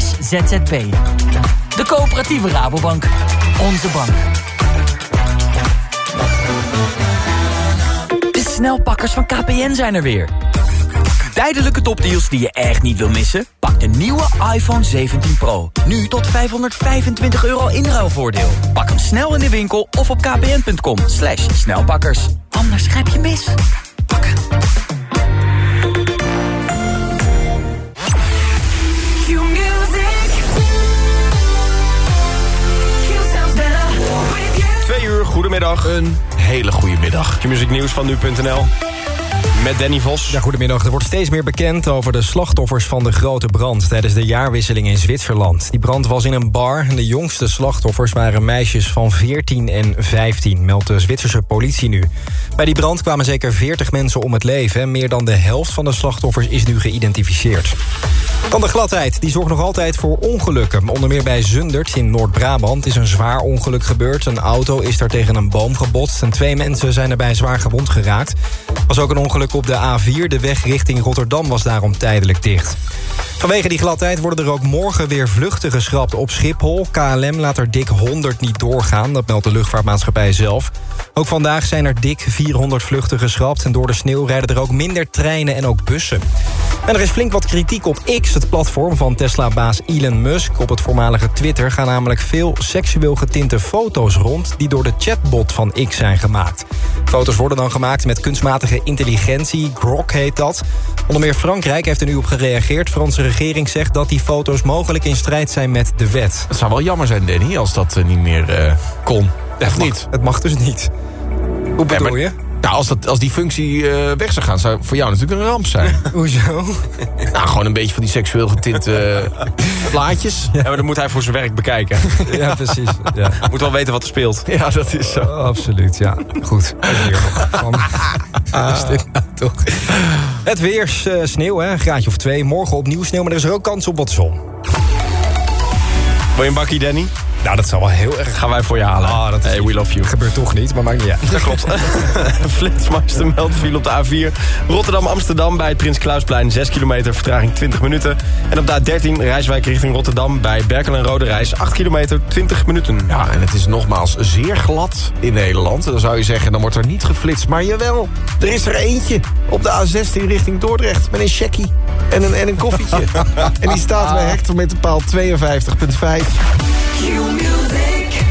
slash zzp. De coöperatieve Rabobank. Onze bank. De snelpakkers van KPN zijn er weer. Tijdelijke topdeals die je echt niet wil missen? Pak de nieuwe iPhone 17 Pro. Nu tot 525 euro inruilvoordeel. Pak hem snel in de winkel of op kpn.com. Slash snelpakkers. Anders grijp je mis. Pakken. Goedemiddag. Een hele goede middag. Je muziek nieuws van nu.nl. Met Danny Vos. Ja, goedemiddag. Er wordt steeds meer bekend over de slachtoffers van de grote brand... tijdens de jaarwisseling in Zwitserland. Die brand was in een bar en de jongste slachtoffers waren meisjes van 14 en 15... meldt de Zwitserse politie nu. Bij die brand kwamen zeker 40 mensen om het leven... meer dan de helft van de slachtoffers is nu geïdentificeerd. Dan de gladheid. Die zorgt nog altijd voor ongelukken. Onder meer bij Zundert in Noord-Brabant is een zwaar ongeluk gebeurd. Een auto is daar tegen een boom gebotst... en twee mensen zijn erbij zwaar gewond geraakt. Er was ook een ongeluk op de A4. De weg richting Rotterdam was daarom tijdelijk dicht. Vanwege die gladheid worden er ook morgen weer vluchten geschrapt op Schiphol. KLM laat er dik 100 niet doorgaan, dat meldt de luchtvaartmaatschappij zelf. Ook vandaag zijn er dik 400 vluchten geschrapt... en door de sneeuw rijden er ook minder treinen en ook bussen. En er is flink wat kritiek op X, het platform van Tesla-baas Elon Musk. Op het voormalige Twitter gaan namelijk veel seksueel getinte foto's rond... die door de chatbot van X zijn gemaakt. Foto's worden dan gemaakt met kunstmatige intelligentie, Grok heet dat. Onder meer Frankrijk heeft er nu op gereageerd. De Franse regering zegt dat die foto's mogelijk in strijd zijn met de wet. Het zou wel jammer zijn, Danny, als dat eh, niet meer eh, kon. Mag- niet? Het mag dus niet. Hoe bedoel maar- je? Nou, als, dat, als die functie eh, weg zou gaan, zou voor jou natuurlijk een ramp zijn. Hoezo? nou, gewoon een beetje van die seksueel getinte eh, plaatjes. Ja, maar dan moet hij voor zijn werk bekijken. ja, precies. Ja. Moet wel weten wat er speelt. Ja, dat is zo. Oh, absoluut, ja. Goed. Is dit nou toch? Het weer, eh, sneeuw, hè? een graadje of twee. Morgen opnieuw sneeuw, maar er is er ook kans op wat zon. Wil je een bakkie, Danny? Nou, dat zou wel heel erg... Gaan wij voor je halen. Ah, dat is hey, we love you. gebeurt toch niet, maar maakt niet uit. Dat klopt. Flitsmeister meldt viel op de A4. Rotterdam-Amsterdam bij het Prins Klausplein. 6 kilometer, vertraging 20 minuten. En op de A13 Rijswijk richting Rotterdam bij Berkel en Rode Reis. 8 kilometer, 20 minuten. Ja, en het is nogmaals zeer glad in Nederland. Dan zou je zeggen, dan wordt er niet geflitst. Maar jawel, er is er eentje op de A16 richting Dordrecht... met een checkie en een, en een koffietje. en die staat bij hectometerpaal 52.5.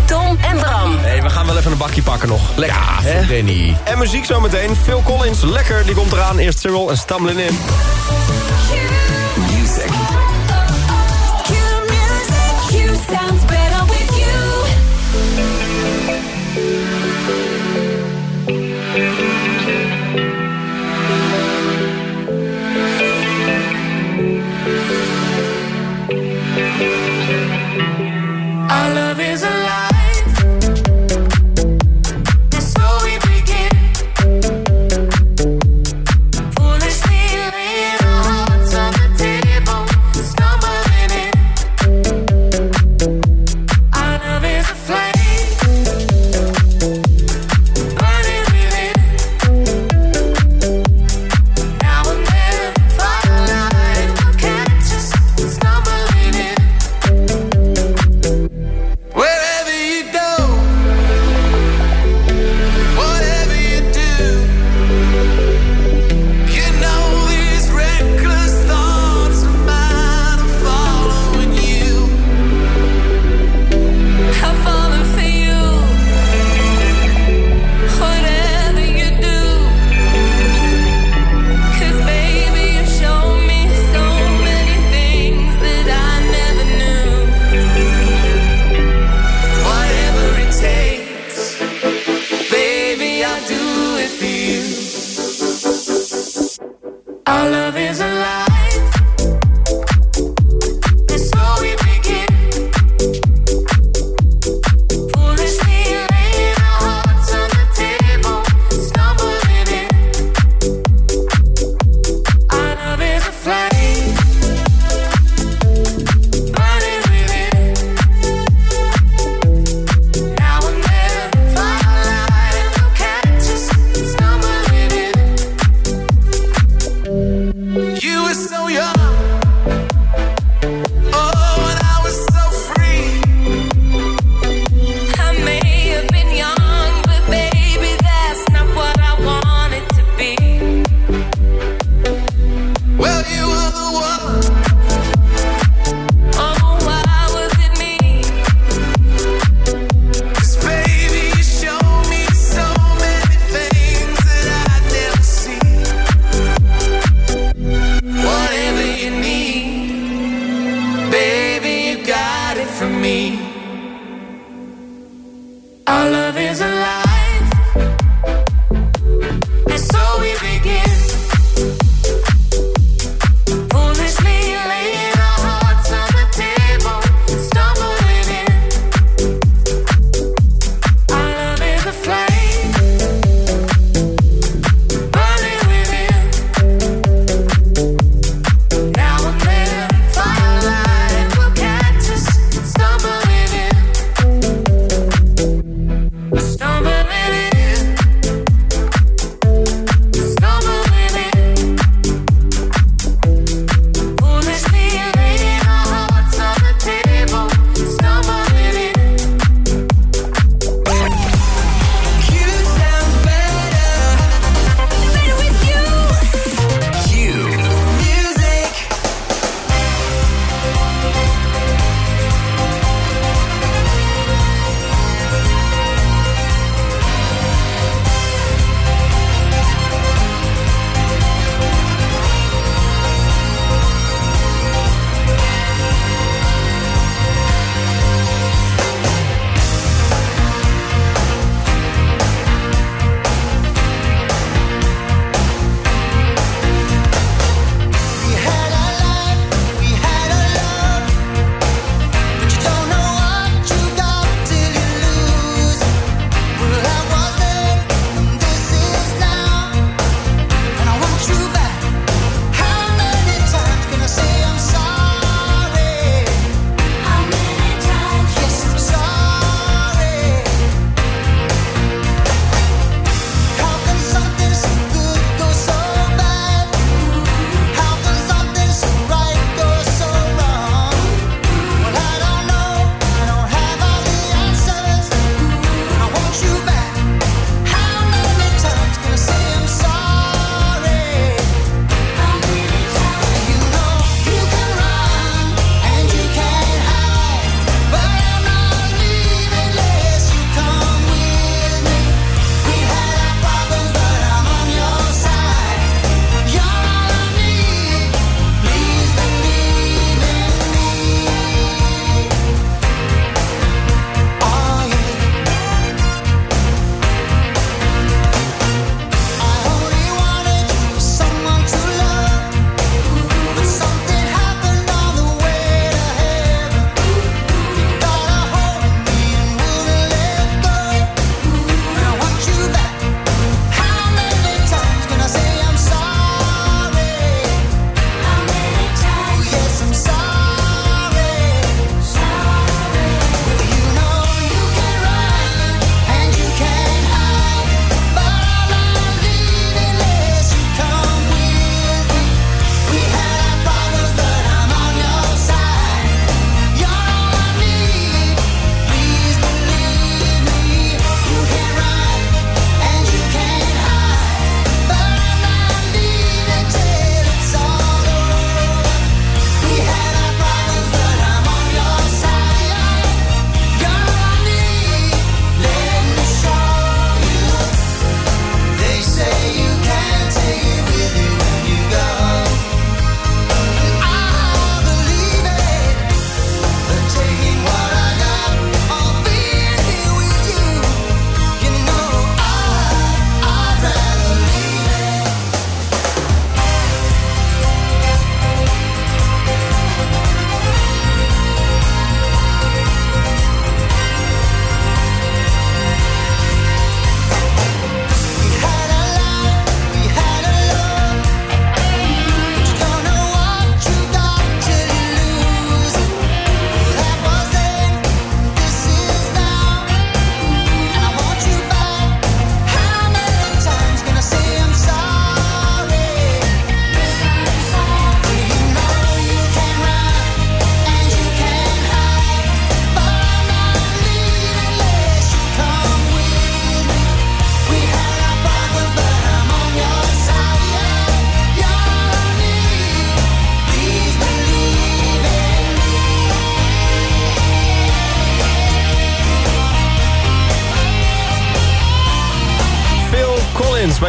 Tom en Bram. hey, we gaan wel even een bakje pakken nog. Lekker, Ja, hè? voor Danny. En muziek zometeen. Phil Collins, lekker, die komt eraan. Eerst Cyril en Stamlin in.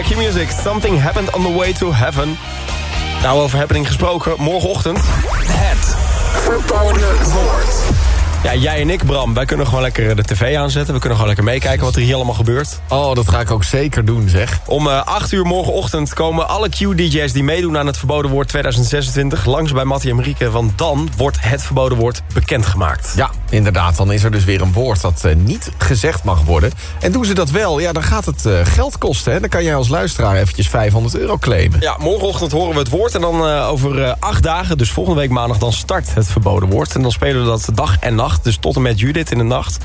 Bij Q-Music. Something happened on the way to heaven. Nou, over happening gesproken. Morgenochtend Het verboden woord. Ja, jij en ik, Bram, wij kunnen gewoon lekker de tv aanzetten. We kunnen gewoon lekker meekijken wat er hier allemaal gebeurt. Oh, dat ga ik ook zeker doen, zeg. Om eh 8 uur morgenochtend komen alle Q-DJ's die meedoen aan het Verboden Woord 2026... langs bij Mattie en Marieke, want dan wordt het Verboden Woord bekendgemaakt. Ja, inderdaad. Dan is er dus weer een woord dat eh, niet gezegd mag worden. En doen ze dat wel, ja, dan gaat het eh, geld kosten. Hè? Dan kan jij als luisteraar eventjes 500 euro claimen. Ja, morgenochtend horen we het woord en dan eh, over acht dagen, dus volgende week maandag, dan start het verboden woord. En dan spelen we dat dag en nacht, dus tot en met Judith in de nacht.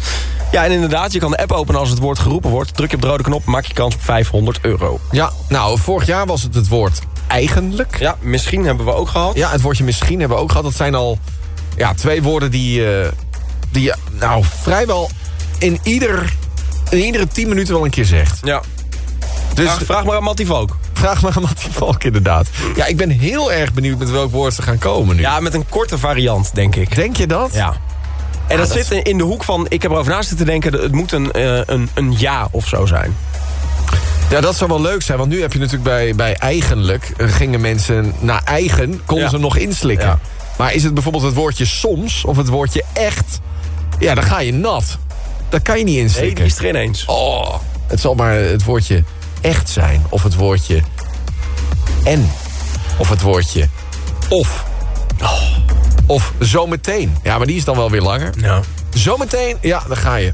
Ja, en inderdaad, je kan de app openen als het woord geroepen wordt. Druk je op de rode knop, maak je kans op 500 euro. Ja, nou, vorig jaar was het het woord eigenlijk. Ja, misschien hebben we ook gehad. Ja, het woordje misschien hebben we ook gehad. Dat zijn al ja, twee woorden die, die je nou, vrijwel in, ieder, in iedere 10 minuten wel een keer zegt. Ja. Dus Vraag, vraag maar aan Mattie Valk. vraag maar aan Mattie Valk inderdaad. Ja, ik ben heel erg benieuwd met welk woord ze gaan komen nu. Ja, met een korte variant, denk ik. Denk je dat? Ja. En dat, dat zit in de hoek van, ik heb erover na zitten denken... het moet een, eh, een, een ja of zo zijn. Ja, dat zou wel leuk zijn. Want nu heb je natuurlijk bij, bij eigenlijk... eh, gingen mensen naar eigen, konden Ja. ze nog inslikken. Ja. Maar is het bijvoorbeeld het woordje soms of het woordje echt... Ja, dan ga je nat. Dat kan je niet Nee, inslikken. die is er ineens. Oh, het zal maar het woordje echt zijn. Of het woordje en. Of het woordje of. Oh. Of zometeen. Ja, maar die is dan wel weer langer. Ja. Zometeen, ja, dan ga je.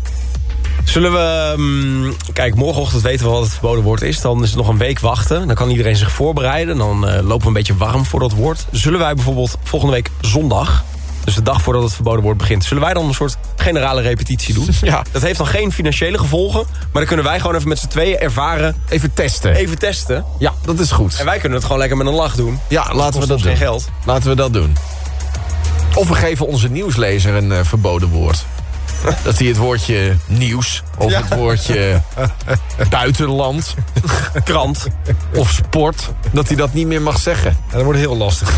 Zullen we... mm, kijk, morgenochtend weten we wat het verboden woord is. Dan is het nog een week wachten. Dan kan iedereen zich voorbereiden. Dan eh, lopen we een beetje warm voor dat woord. Zullen wij bijvoorbeeld volgende week zondag... dus de dag voordat het verboden woord begint... zullen wij dan een soort generale repetitie doen? Ja. Dat heeft dan geen financiële gevolgen... maar dan kunnen wij gewoon even met z'n tweeën ervaren... Even testen. even testen. Ja, dat is goed. En wij kunnen het gewoon lekker met een lach doen. Ja, laten we dat doen. geen geld. Laten we dat doen. Of we geven onze nieuwslezer een eh, verboden woord. Dat hij het woordje nieuws of het woordje buitenland Krant. of sport, dat hij dat niet meer mag zeggen. Ja, dat wordt heel lastig.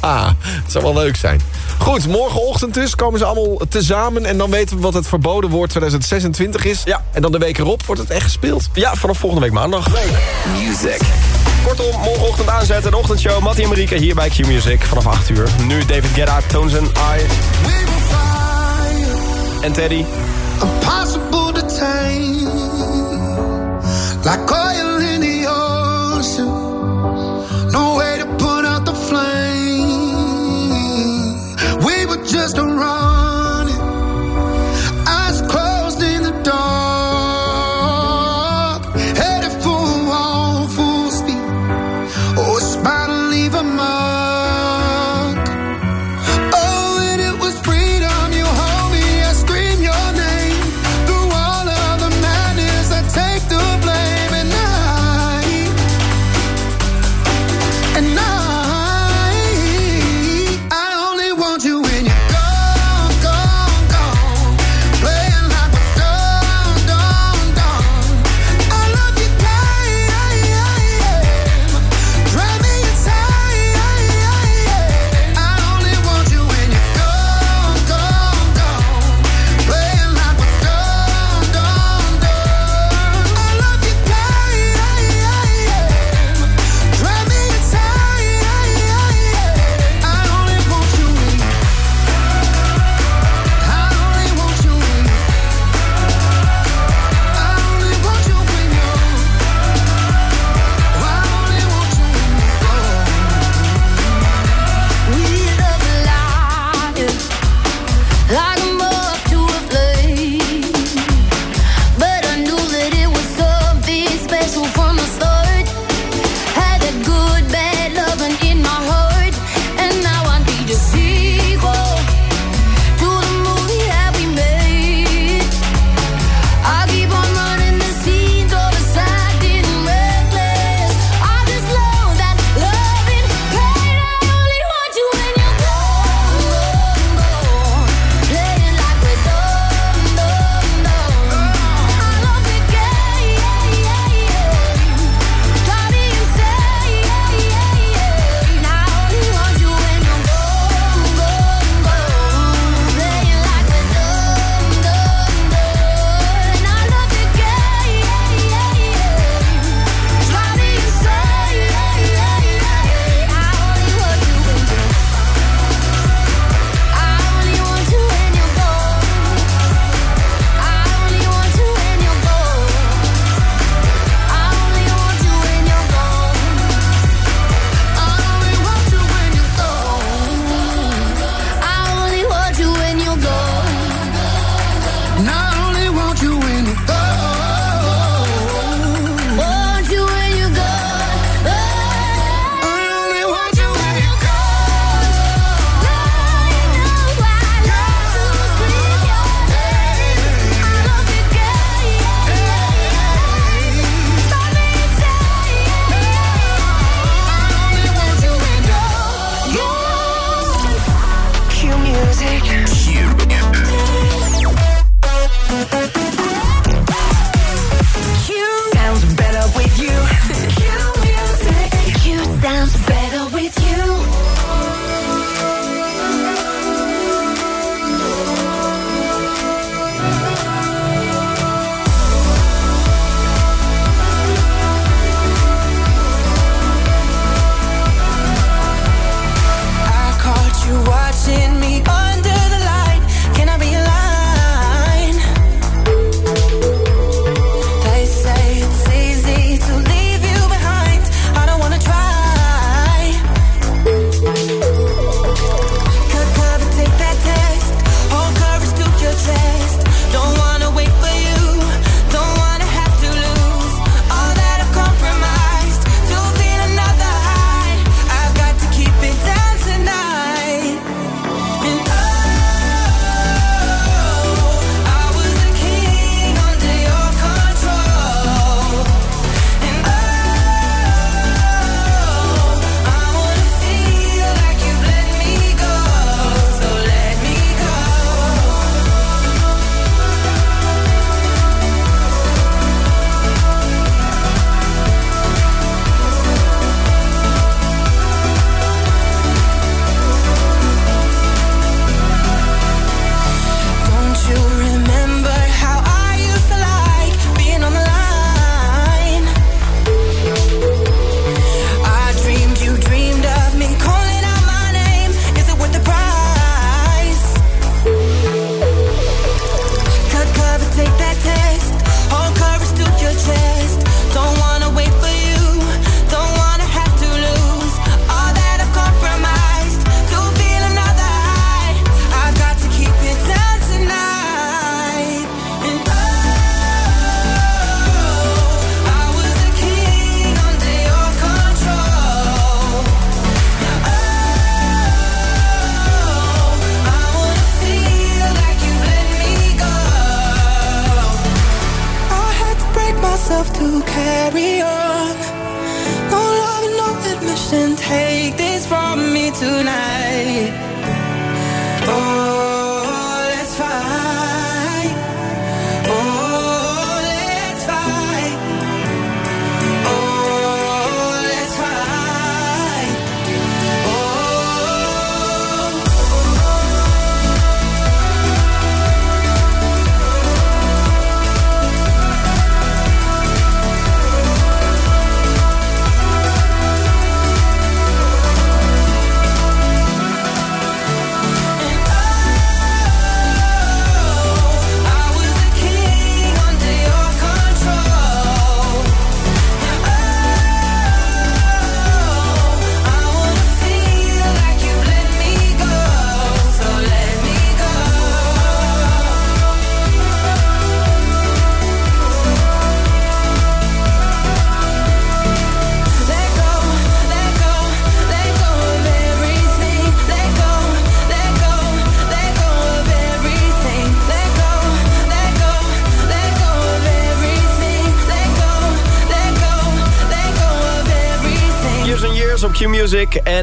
Ah, het zou wel leuk zijn. Goed, morgenochtend dus komen ze allemaal tezamen... en dan weten we wat het verboden woord 2026 is. Ja. En dan de week erop wordt het echt gespeeld. Ja, vanaf volgende week maandag. Music. Kortom, morgenochtend aanzetten, de ochtendshow. Mattie en Marieke hier bij Q-Music vanaf 8 uur. Nu David Guetta, Tones and I We will fly, en Teddy. impossible to tame. Like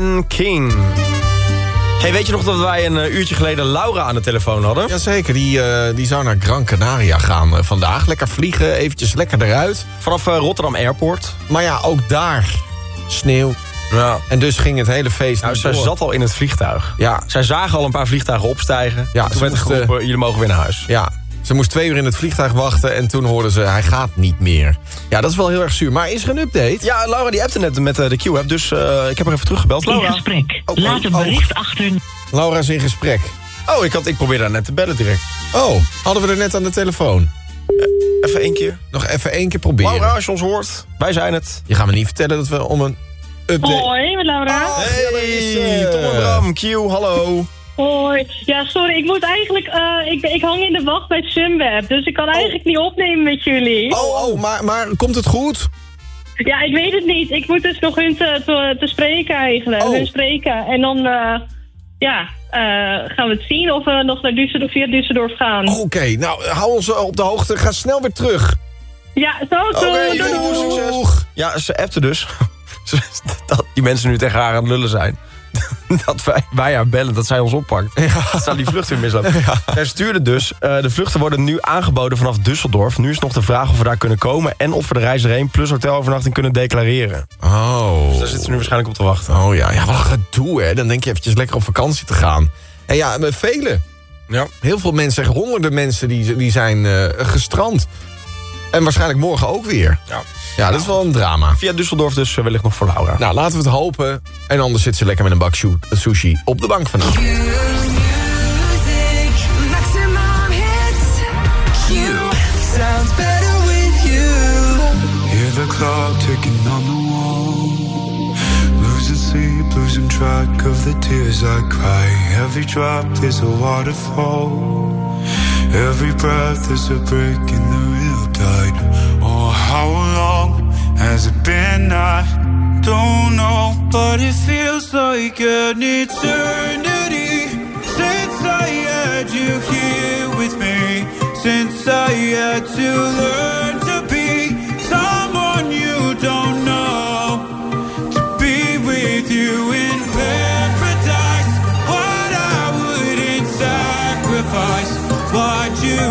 en King. Hey, weet je nog dat wij een eh, uurtje geleden Laura aan de telefoon hadden? Jazeker, die, eh, die zou naar Gran Canaria gaan eh, vandaag. Lekker vliegen, eventjes lekker eruit. Vanaf Rotterdam Airport. Maar ja, ook daar sneeuw. Ja. En dus ging het hele feest Nou, zij door. zat al in het vliegtuig. Ja, Zij zagen al een paar vliegtuigen opstijgen. Ja, toen werd er geroepen, jullie mogen weer naar huis. ja. Ze moest twee uur in het vliegtuig wachten en toen hoorden ze, hij gaat niet meer. Ja, dat is wel heel erg zuur. Maar is er een update? Ja, Laura die appte net met eh, de Q-app, dus eh, ik heb haar even teruggebeld. In Laura? gesprek. Oh, Laat een oh, oh. bericht achter. Laura is in gesprek. Oh, ik, had, ik probeerde haar net te bellen direct. Oh, hadden we er net aan de telefoon. Even één keer. Nog even één keer proberen. Laura, als je ons hoort, wij zijn het. Je gaat me niet vertellen dat we om een update... Hoi, met Laura. Hey, Tom en Bram, Q, hallo. Hoi. Ja, sorry, ik moet eigenlijk... eh, ik, ik hang in de wacht bij Sunweb, dus ik kan eigenlijk niet opnemen met jullie. Oh, oh, maar, maar komt het goed? Ja, ik weet het niet. Ik moet dus nog hun te, te, te spreken eigenlijk. Oh. Hun spreken. En dan, eh, ja, eh, gaan we het zien of we nog naar Düsseldorf, via Düsseldorf gaan. Oké, nou, hou ons op de hoogte. Ga snel weer terug. Ja, zo, zo. Doei, doei, doei. Ja, ze appte dus. dat die mensen nu tegen haar aan het lullen zijn. dat wij, wij haar bellen, dat zij ons oppakt. Dat zou die vlucht weer mislopen. Zij stuurde dus, eh, de vluchten worden nu aangeboden vanaf Düsseldorf. Nu is nog de vraag of we daar kunnen komen... en of we de reis erheen plus hotelovernachting kunnen declareren. Oh. Dus daar zitten ze nu waarschijnlijk op te wachten. Oh ja, ja, wat een gedoe hè. Dan denk je eventjes lekker op vakantie te gaan. En ja, met velen. Ja. Heel veel mensen, honderden mensen, die, die zijn eh, gestrand. En waarschijnlijk morgen ook weer. Ja. Ja, dat is wel een drama. Via Düsseldorf dus eh, wellicht nog voor Laura. Nou, laten we het hopen. En anders zit ze lekker met een bak shu- sushi op de bank vanavond. Maximum hits. Q sounds better with you. Hear the clock ticking on the wall. Losing sleep, losing track of the tears I cry. Every drop is a waterfall. Every breath is a break in the real tide. Oh, how long has it been? I don't know, but it feels like an eternity since I had you here with me. Since I had to learn to be someone you don't know to be with you in paradise. What I wouldn't sacrifice. Why'd you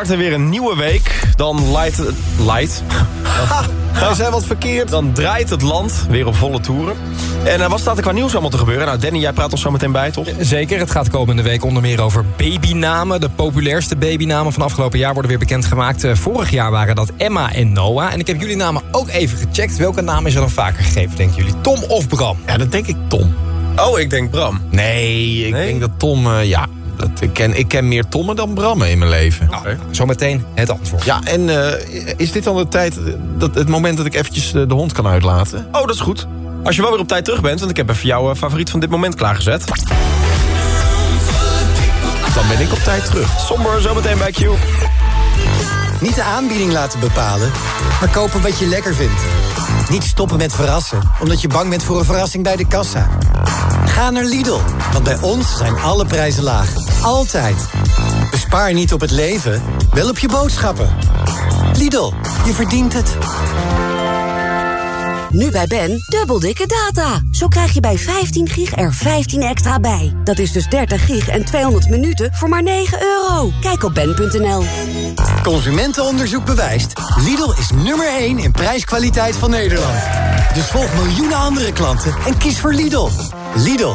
Morgen start er weer een nieuwe week. Dan light... Light? Wij zijn wat verkeerd. Dan draait het land weer op volle toeren. En eh, wat staat er qua nieuws allemaal te gebeuren? Nou, Danny, jij praat ons zo meteen bij, toch? Zeker, het gaat komende week onder meer over babynamen. De populairste babynamen van afgelopen jaar worden weer bekendgemaakt. Eh, Vorig jaar waren dat Emma en Noah. En ik heb jullie namen ook even gecheckt. Welke naam is er dan vaker gegeven, denken jullie? Tom of Bram? Ja, dat denk ik Tom. Oh, ik denk Bram. Nee, ik Nee? denk dat Tom... eh, ja, dat, ik, ken, ik ken meer Tommen dan Brammen in mijn leven. Nou, zometeen het antwoord. Ja, en eh, is dit dan de tijd, eh, dat, het moment dat ik eventjes eh, de hond kan uitlaten? Oh, dat is goed. Als je wel weer op tijd terug bent, want ik heb even jouw favoriet van dit moment klaargezet. Dan ben ik op tijd terug. Somber, zometeen bij Q. Niet de aanbieding laten bepalen, maar kopen wat je lekker vindt. Niet stoppen met verrassen, omdat je bang bent voor een verrassing bij de kassa. Ga naar Lidl, want bij ons zijn alle prijzen laag. Altijd. Bespaar niet op het leven, wel op je boodschappen. Lidl, je verdient het. Nu bij Ben, dubbel dikke data. Zo krijg je bij 15 gig er 15 extra bij. Dat is dus 30 gig en 200 minuten voor maar 9 euro. Kijk op ben.nl. Consumentenonderzoek bewijst. Lidl is nummer 1 in prijskwaliteit van Nederland. Dus volg miljoenen andere klanten en kies voor Lidl. Lidl,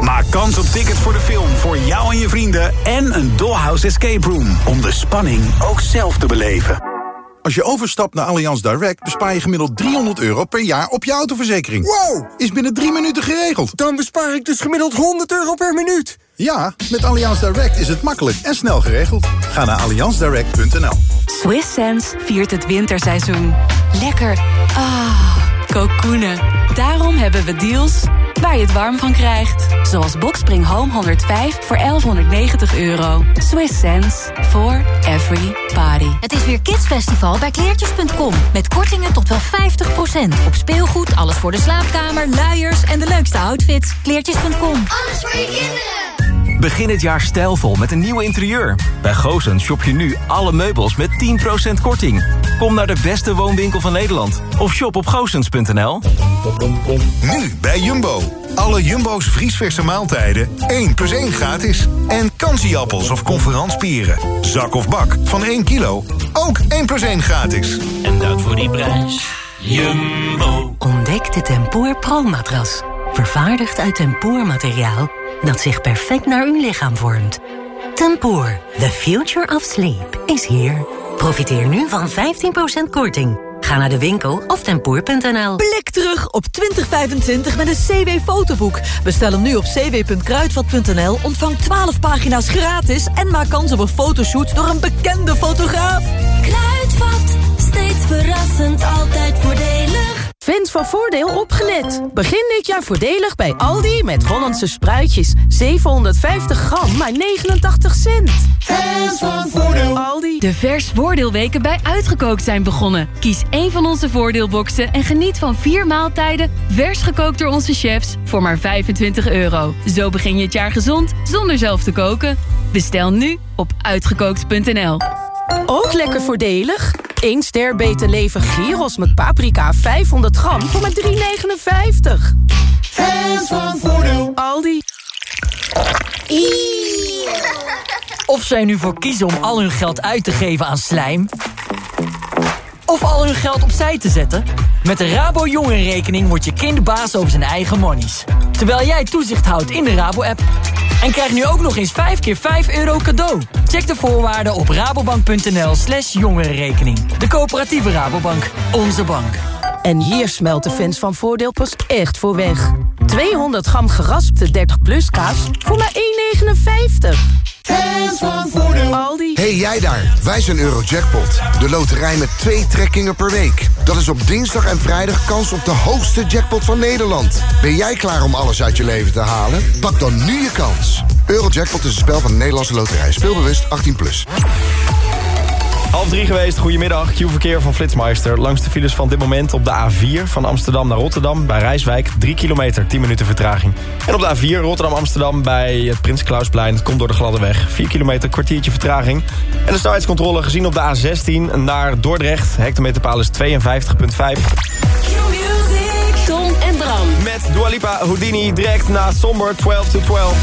Maak kans op tickets voor de film voor jou en je vrienden en een Dollhouse Escape Room om de spanning ook zelf te beleven. Als je overstapt naar Allianz Direct bespaar je gemiddeld 300 euro per jaar op je autoverzekering. Wow! Is binnen drie minuten geregeld. Dan bespaar ik dus gemiddeld 100 euro per minuut. Ja, met Allianz Direct is het makkelijk en snel geregeld. Ga naar allianzdirect.nl Swiss Sense viert het winterseizoen. Lekker. Ah, kokoenen. Daarom hebben we deals waar je het warm van krijgt. Zoals Boxspring Home 105 voor 1190 euro. Swiss Sense for every party. Het is weer Kidsfestival bij kleertjes.com. Met kortingen tot wel 50%. Op speelgoed, alles voor de slaapkamer, luiers en de leukste outfits. Kleertjes.com. Alles voor je kinderen. Begin het jaar stijlvol met een nieuw interieur. Bij Goosens shop je nu alle meubels met 10% korting. Kom naar de beste woonwinkel van Nederland. Of shop op goosens.nl. Nu bij Jumbo. Alle Jumbo's vriesverse maaltijden 1 plus 1 gratis. En kansieappels of conferanspieren. Zak of bak van 1 kilo. Ook 1 plus 1 gratis. En dat voor die prijs. Jumbo. Ontdek de Tempoor Pro-matras. Vervaardigd uit tempoormateriaal dat zich perfect naar uw lichaam vormt. Tempoor, the future of sleep, is here. Profiteer nu van 15% korting. Ga naar de winkel of tempoor.nl. Blik terug op 2025 met een CW-fotoboek. Bestel hem nu op cw.kruidvat.nl, ontvang 12 pagina's gratis... en maak kans op een fotoshoot door een bekende fotograaf. Kruidvat, steeds verrassend, altijd voordelig. Fans van Voordeel opgelet. Begin dit jaar voordelig bij Aldi met Hollandse spruitjes. 750 gram, maar 89 cent. Fans van Voordeel. Aldi. De vers voordeelweken bij Uitgekookt zijn begonnen. Kies één van onze voordeelboxen en geniet van vier maaltijden... vers gekookt door onze chefs voor maar 25 euro. Zo begin je het jaar gezond zonder zelf te koken. Bestel nu op uitgekookt.nl. Ook lekker voordelig. 1 ster beter leven gyros met paprika 500 gram voor maar 3,59. Fans van Voordeel. Aldi. Of zij nu voor kiezen om al hun geld uit te geven aan slijm... of al hun geld opzij te zetten... met de Rabo Jongerenrekening wordt je kind baas over zijn eigen monies. Terwijl jij toezicht houdt in de Rabo-app. En krijg nu ook nog eens 5 keer 5 euro cadeau. Check de voorwaarden op rabobank.nl slash jongerenrekening. De coöperatieve Rabobank. Onze bank. En hier smelt de fans van Voordeel pas echt voor weg. 200 gram geraspte 30 plus kaas voor maar 1,59. Fans van Voordeel. Aldi. Hey jij daar, wij zijn Eurojackpot. De loterij met twee trekkingen per week. Dat is op dinsdag en vrijdag kans op de hoogste jackpot van Nederland. Ben jij klaar om alles uit je leven te halen? Pak dan nu je kans. Eurojackpot is een spel van de Nederlandse loterij. Speelbewust 18+. Plus. Half drie geweest, goedemiddag. Q-verkeer van Flitsmeister. Langs de files van dit moment op de A4 van Amsterdam naar Rotterdam... bij Rijswijk, 3 kilometer, 10 minuten vertraging. En op de A4 Rotterdam-Amsterdam bij het Prins Klausplein... het komt door de gladde weg, 4 kilometer, kwartiertje vertraging. En de snelheidscontrole gezien op de A16 naar Dordrecht. Hectometerpaal is 52,5. Tom en Bram. Met Dua Lipa Houdini direct na Somber 12 to 12.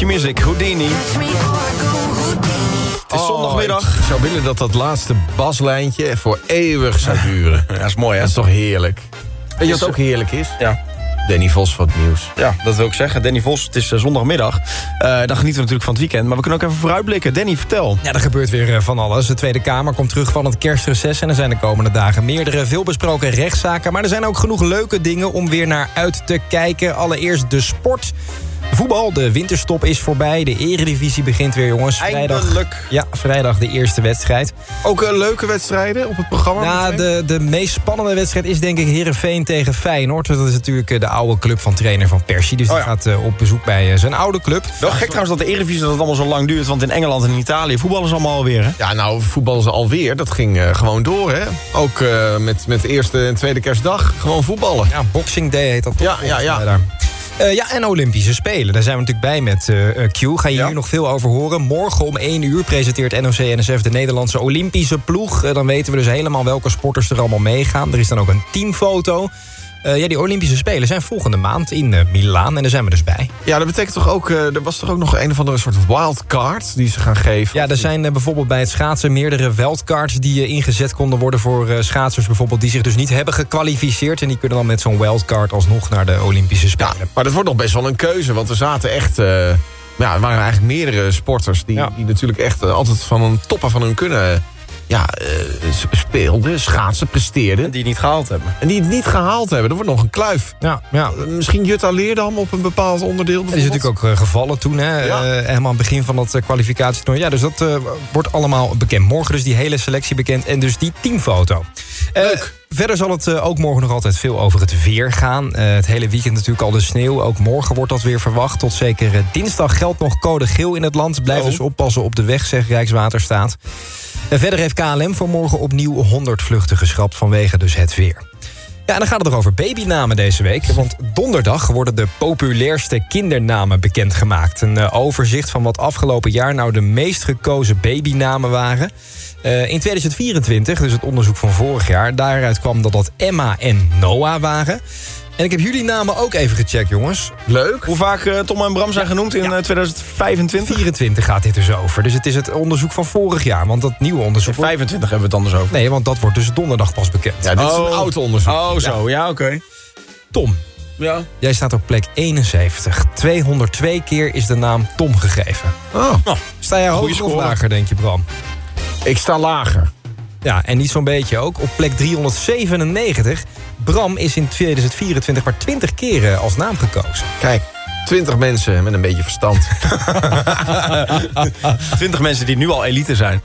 Bij Q-Music, Houdini. Het is zondagmiddag. Oh, ik zou willen dat dat laatste baslijntje voor eeuwig zou duren. Ja, dat is mooi hè. Dat is toch heerlijk. Weet je wat ook heerlijk is? Ja. Danny Vos van het nieuws. Ja, dat wil ik zeggen. Danny Vos, het is eh, zondagmiddag. Eh, dan genieten we natuurlijk van het weekend. Maar we kunnen ook even vooruitblikken. Danny, vertel. Ja, er gebeurt weer eh, van alles. De Tweede Kamer komt terug van het kerstreces... en er zijn de komende dagen meerdere veelbesproken rechtszaken... maar er zijn ook genoeg leuke dingen om weer naar uit te kijken. Allereerst de sport. Voetbal, de winterstop is voorbij. De eredivisie begint weer, jongens. Vrijdag, Eindelijk. Ja, vrijdag de eerste wedstrijd. Ook eh, leuke wedstrijden op het programma? Nou, meteen? de, de meest spannende wedstrijd is denk ik Herenveen tegen Feyenoord. Dat is natuurlijk eh, de oude club van trainer van Persie. Dus Oh die ja. gaat eh, op bezoek bij zijn oude club. Wel gek trouwens dat de Eredivisie dat het allemaal zo lang duurt. Want in Engeland en in Italië voetballen ze allemaal alweer. Hè? Ja, nou, voetballen ze alweer. Dat ging gewoon door, hè? Ook eh, met, met eerste en tweede kerstdag. Gewoon voetballen. Ja, Boxing Day heet dat toch? Ja, ja, ja. daar. Eh, ja, en Olympische Spelen. Daar zijn we natuurlijk bij met eh, eh, Q. Ga je hier nog veel over horen. Morgen om 1 uur presenteert NOC-NSF de Nederlandse Olympische ploeg. Dan weten we dus helemaal welke sporters er allemaal meegaan. Er is dan ook een teamfoto. Eh, ja, die Olympische Spelen zijn volgende maand in eh, Milaan. En daar zijn we dus bij. Ja, dat betekent toch ook... eh, er was toch ook nog een of andere soort wildcard die ze gaan geven? Ja, er zijn bijvoorbeeld bij het schaatsen meerdere wildcards... die ingezet konden worden voor schaatsers bijvoorbeeld... die zich dus niet hebben gekwalificeerd. En die kunnen dan met zo'n wildcard alsnog naar de Olympische Spelen. Maar dat wordt nog best wel een keuze, want er zaten echt... ja, er waren eigenlijk meerdere sporters die, die natuurlijk echt altijd van een toppen van hun kunnen... Ja, eh, speelden, schaatsen, presteerden. Die het niet gehaald hebben. En die het niet gehaald hebben. Dat wordt nog een kluif. Ja, ja. Eh, Misschien Jutta Leerdam op een bepaald onderdeel Die is natuurlijk ook eh, gevallen toen, hè? Ja. Eh, helemaal aan het begin van dat uh, kwalificatietoernooi. Ja, dus dat eh, wordt allemaal bekend. Morgen dus die hele selectie bekend en dus die teamfoto. Leuk. Verder zal het eh, ook morgen nog altijd veel over het weer gaan. Eh, het hele weekend natuurlijk al de sneeuw. Ook morgen wordt dat weer verwacht. Tot zeker eh, dinsdag geldt nog code geel in het land. Blijf dus oppassen op de weg, zegt Rijkswaterstaat. En verder heeft KLM voor morgen opnieuw 100 vluchten geschrapt vanwege dus het weer. Ja, en dan gaat het nog over babynamen deze week. Want donderdag worden de populairste kindernamen bekendgemaakt. Een overzicht van wat afgelopen jaar nou de meest gekozen babynamen waren. Eh, in 2024, dus het onderzoek van vorig jaar... daaruit kwam dat dat Emma en Noah waren. En ik heb jullie namen ook even gecheckt, jongens. Leuk. Hoe vaak eh, Tom en Bram zijn genoemd in eh, 2025? 24 gaat dit dus over. Dus het is het onderzoek van vorig jaar. Want dat nieuwe onderzoek... In 25 hebben we het anders over. Nee, want dat wordt dus donderdag pas bekend. Ja, dit is een oud onderzoek. Oh, zo. Ja, oké. Tom, Ja. jij staat op plek 71. 202 keer is de naam Tom gegeven. Oh. Sta jij Goeie hoger of lager, denk je, Bram? Ik sta lager. Ja, en niet zo'n beetje ook. Op plek 397. Bram is in 2024 maar 20 keren als naam gekozen. Kijk, 20 mensen met een beetje verstand. 20 mensen die nu al elite zijn.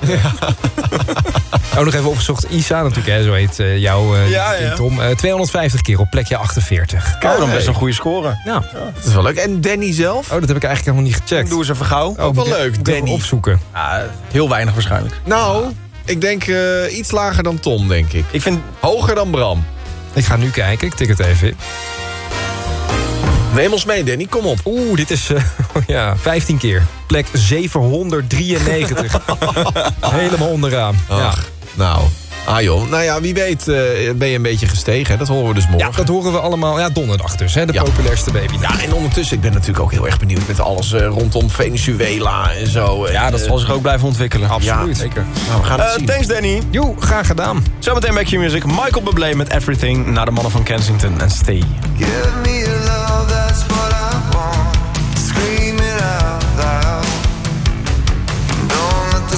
Ook nog even opgezocht. Isa, natuurlijk, hè, zo heet eh, jouw eh, Ja, ja. Tom. Eh, 250 keer op plekje 48. Oh, dan best een goede score. Ja. Dat is wel leuk. En Danny zelf? Oh, dat heb ik eigenlijk helemaal niet gecheckt. Doe eens even gauw. Oh, Ook wel leuk, Danny. opzoeken. Ja, heel weinig waarschijnlijk. Nou, ik denk eh, iets lager dan Tom, denk ik. Ik vind... Hoger dan Bram. Ik ga nu kijken, ik tik het even in. Neem ons mee, Danny. Kom op. Oeh, dit is eh, ja, 15 keer. Plek 793. Helemaal onderaan. Ja. Ach, nou. Ah joh, nou ja, wie weet eh, ben je een beetje gestegen. hè? Dat horen we dus morgen. ja, dat horen we allemaal. Ja, donderdag dus, hè, de Ja. populairste baby. Ja, en ondertussen, ik ben natuurlijk ook heel erg benieuwd met alles eh, rondom Venezuela en zo. Ja, dat zal zich ook blijven ontwikkelen. Absoluut. Ja, zeker. Nou, we gaan het Eh, zien. thanks Danny. Joe, graag gedaan. Zometeen bij Q-Music. Michael Bublé met Everything. Naar de mannen van Kensington en Stay. Give me your love, that's what I want. Scream it out loud. Don't let the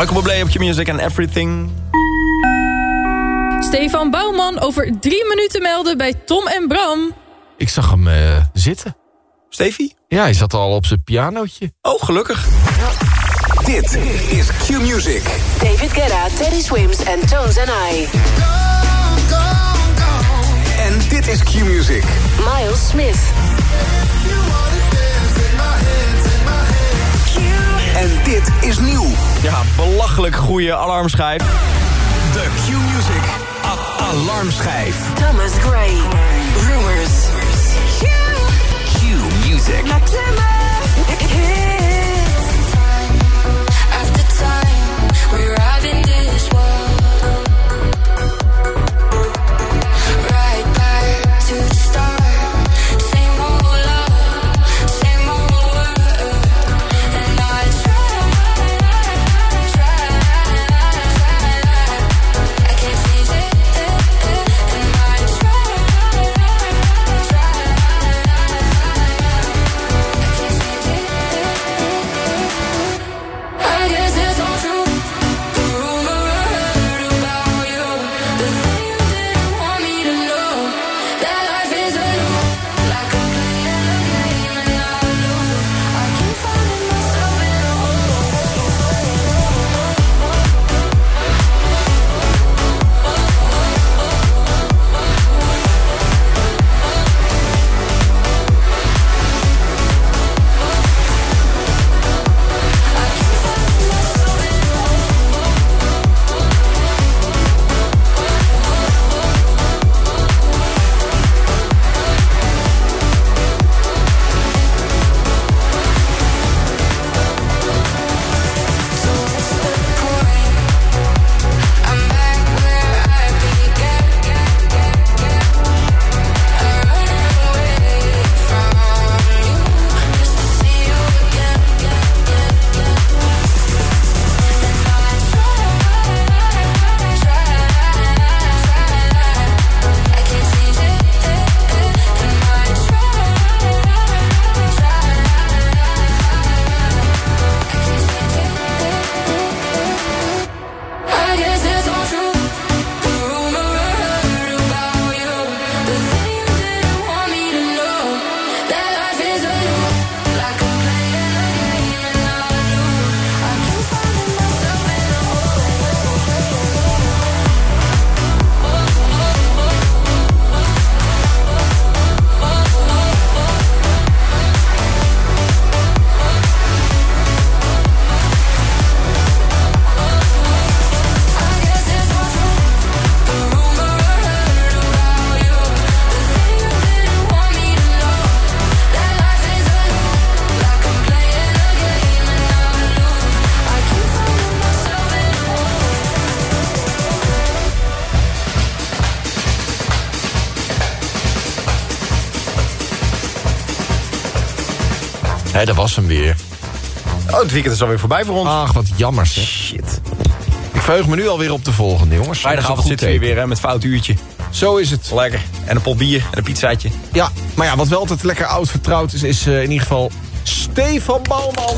Michael Bublé op je music and everything. Stefan Bouwman over drie minuten melden bij Tom en Bram. Ik zag hem eh, zitten. Stefie? Ja, hij zat al op zijn pianootje. Oh, gelukkig. Ja. Dit is Q-Music. David Guetta, Teddy Swims en Tones and I. En dit is Q-Music. Miles Smith. En dit is nieuw. Ja, belachelijk goede alarmschijf. De Q-Music Alarmschijf. Thomas Gray. Rumors. Q-Music. Was hem weer. Oh, het weekend is alweer voorbij voor ons. Ach, wat jammer zeg. Shit. Ik verheug me nu alweer op de volgende, jongens. Vrijdagavond zitten we weer hè, met fout uurtje. Zo is het. Lekker. En een pot bier en een pizzaatje. Ja, maar ja, wat wel altijd lekker oud vertrouwd is... is eh, in ieder geval Stefan Bouwman.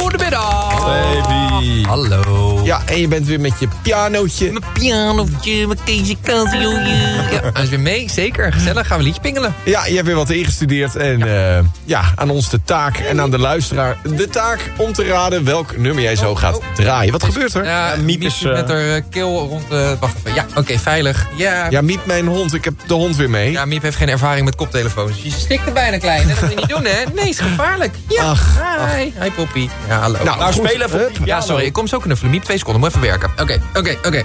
Goedemiddag. Baby. Hallo. Ja, en je bent weer met je pianootje. Mijn pianootje, mijn Keesje Casio. Ja, hij is weer mee, zeker. Gezellig, gaan we liedje pingelen. Ja, je hebt weer wat ingestudeerd. En eh, ja, aan ons de taak en aan de luisteraar de taak om te raden welk nummer jij zo gaat draaien. Wat gebeurt er? Ja, Miep is met haar eh, keel rond de... Wacht even. Ja, oké, veilig. Ja. Ja, Miep, mijn hond. Ik heb de hond weer mee. Ja, Miep heeft geen ervaring met koptelefoons. Je stikt er bijna klein. hè? Dat moet je niet doen, hè? Nee, is gevaarlijk. Ja, Ach, hi. Hi, Poppy. Ja, hallo. Nou, Nou, goed. spelen even Ja, sorry, ik kom zo knuffelen. Miep, twee seconden. Moet even werken. Oké, oké, oké.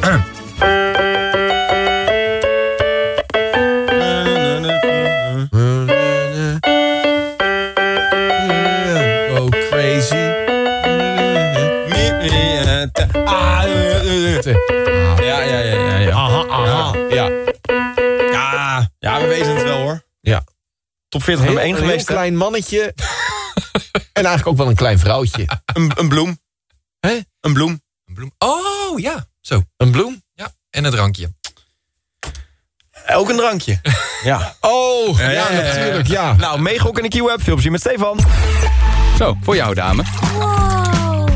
Top 40 nummer 1 een heel geweest. hè? klein mannetje. en eigenlijk ook wel een klein vrouwtje. Een, een bloem. Hè? Een bloem. Een bloem. Oh, ja. Zo. Een bloem? Ja, en een drankje. Ook een drankje. Ja. Oh, ja, ja, ja, ja. natuurlijk, ja. Nou, meegokken in de Q-app. Veel plezier met Stefan. Zo, voor jou, dame.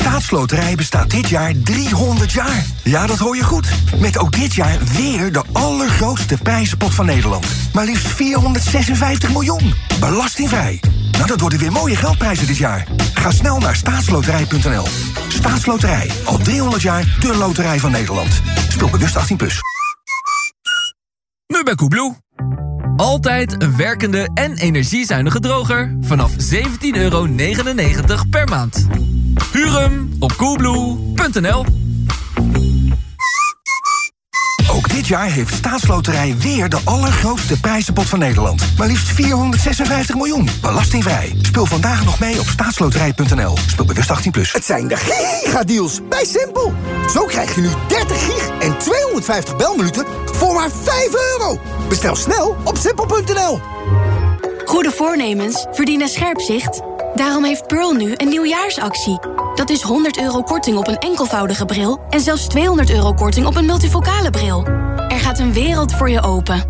Staatsloterij bestaat dit jaar 300 jaar. Ja, dat hoor je goed. Met ook dit jaar weer de allergrootste prijzenpot van Nederland. Maar liefst 456 miljoen. Belastingvrij. Nou, dat worden weer mooie geldprijzen dit jaar. Ga snel naar staatsloterij.nl. Staatsloterij. Al 300 jaar de loterij van Nederland. Speel bewust 18+. Plus. Nu bij Koebloe. Altijd een werkende en energiezuinige droger vanaf 17,99 euro per maand. Huur hem op coolblue.nl. Ook dit jaar heeft Staatsloterij weer de allergrootste prijzenpot van Nederland. Maar liefst 456 miljoen. Belastingvrij. Speel vandaag nog mee op staatsloterij.nl. Speel bewust 18+. Plus. Het zijn de gigadeals bij Simpel. Zo krijg je nu 30 gig en 250 belminuten voor maar 5 euro. Bestel snel op simpel.nl. Goede voornemens verdienen scherp zicht. Daarom heeft Pearl nu een nieuwjaarsactie. Dat is 100 euro korting op een enkelvoudige bril... en zelfs 200 euro korting op een multifocale bril. Er gaat een wereld voor je open.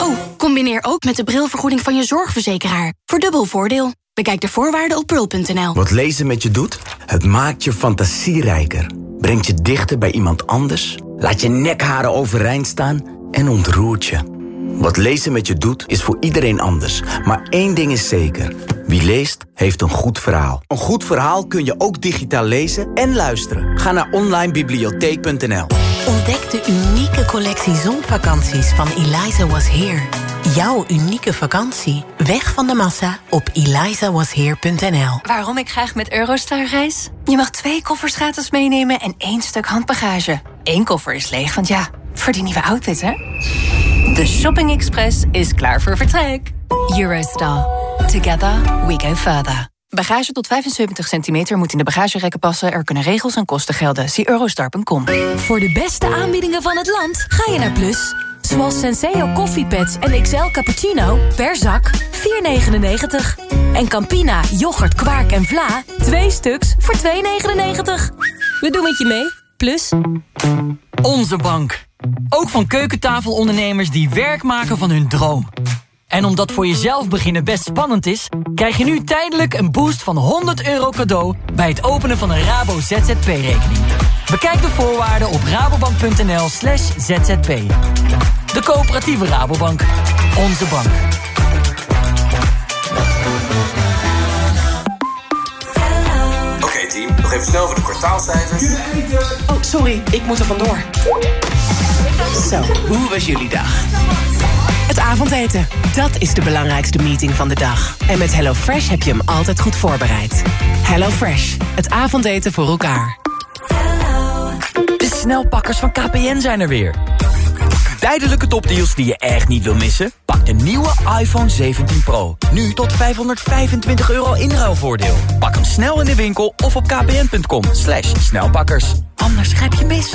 Oh, combineer ook met de brilvergoeding van je zorgverzekeraar. Voor dubbel voordeel. Bekijk de voorwaarden op pearl.nl. Wat lezen met je doet? Het maakt je fantasierijker. Brengt je dichter bij iemand anders. Laat je nekharen overeind staan en ontroert je. Wat lezen met je doet, is voor iedereen anders. Maar één ding is zeker. Wie leest, heeft een goed verhaal. Een goed verhaal kun je ook digitaal lezen en luisteren. Ga naar onlinebibliotheek.nl Ontdek de unieke collectie zonvakanties van Eliza Was Here. Jouw unieke vakantie. Weg van de massa op elizawasheer.nl. Waarom ik graag met Eurostar reis? Je mag twee koffers gratis meenemen en één stuk handbagage. Eén koffer is leeg, want ja, voor die nieuwe outfit, hè? De Shopping Express is klaar voor vertrek. Eurostar. Together we go further. Bagage tot 75 centimeter moet in de bagagerekken passen. Er kunnen regels en kosten gelden. Zie eurostar.com. Voor de beste aanbiedingen van het land ga je naar Plus. Zoals Senseo koffiepads en XL cappuccino per zak 4,99. En Campina, yoghurt, kwark en vla 2 stuks voor 2,99. We doen het je mee. Plus. Onze bank. Ook van keukentafelondernemers die werk maken van hun droom. En omdat voor jezelf beginnen best spannend is... krijg je nu tijdelijk een boost van 100 euro cadeau... bij het openen van een Rabo ZZP-rekening. Bekijk de voorwaarden op rabobank.nl slash zzp. De coöperatieve Rabobank. Onze bank. Oké team, nog even snel voor de kwartaalcijfers. Oh, sorry, ik moet er vandoor. Zo, hoe was jullie dag? Het avondeten, dat is de belangrijkste meeting van de dag. En met HelloFresh heb je hem altijd goed voorbereid. HelloFresh, het avondeten voor elkaar. De snelpakkers van KPN zijn er weer. Tijdelijke topdeals die je echt niet wil missen? Pak de nieuwe iPhone 17 Pro. Nu tot 525 euro inruilvoordeel. Pak hem snel in de winkel of op kpn.com. Slash snelpakkers. Anders grijp je mis.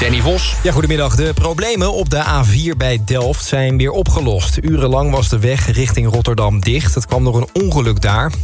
Danny Vos. Ja, goedemiddag. De problemen op de A4 bij Delft zijn weer opgelost. Urenlang was de weg richting Rotterdam dicht. Het kwam door een ongeluk daar.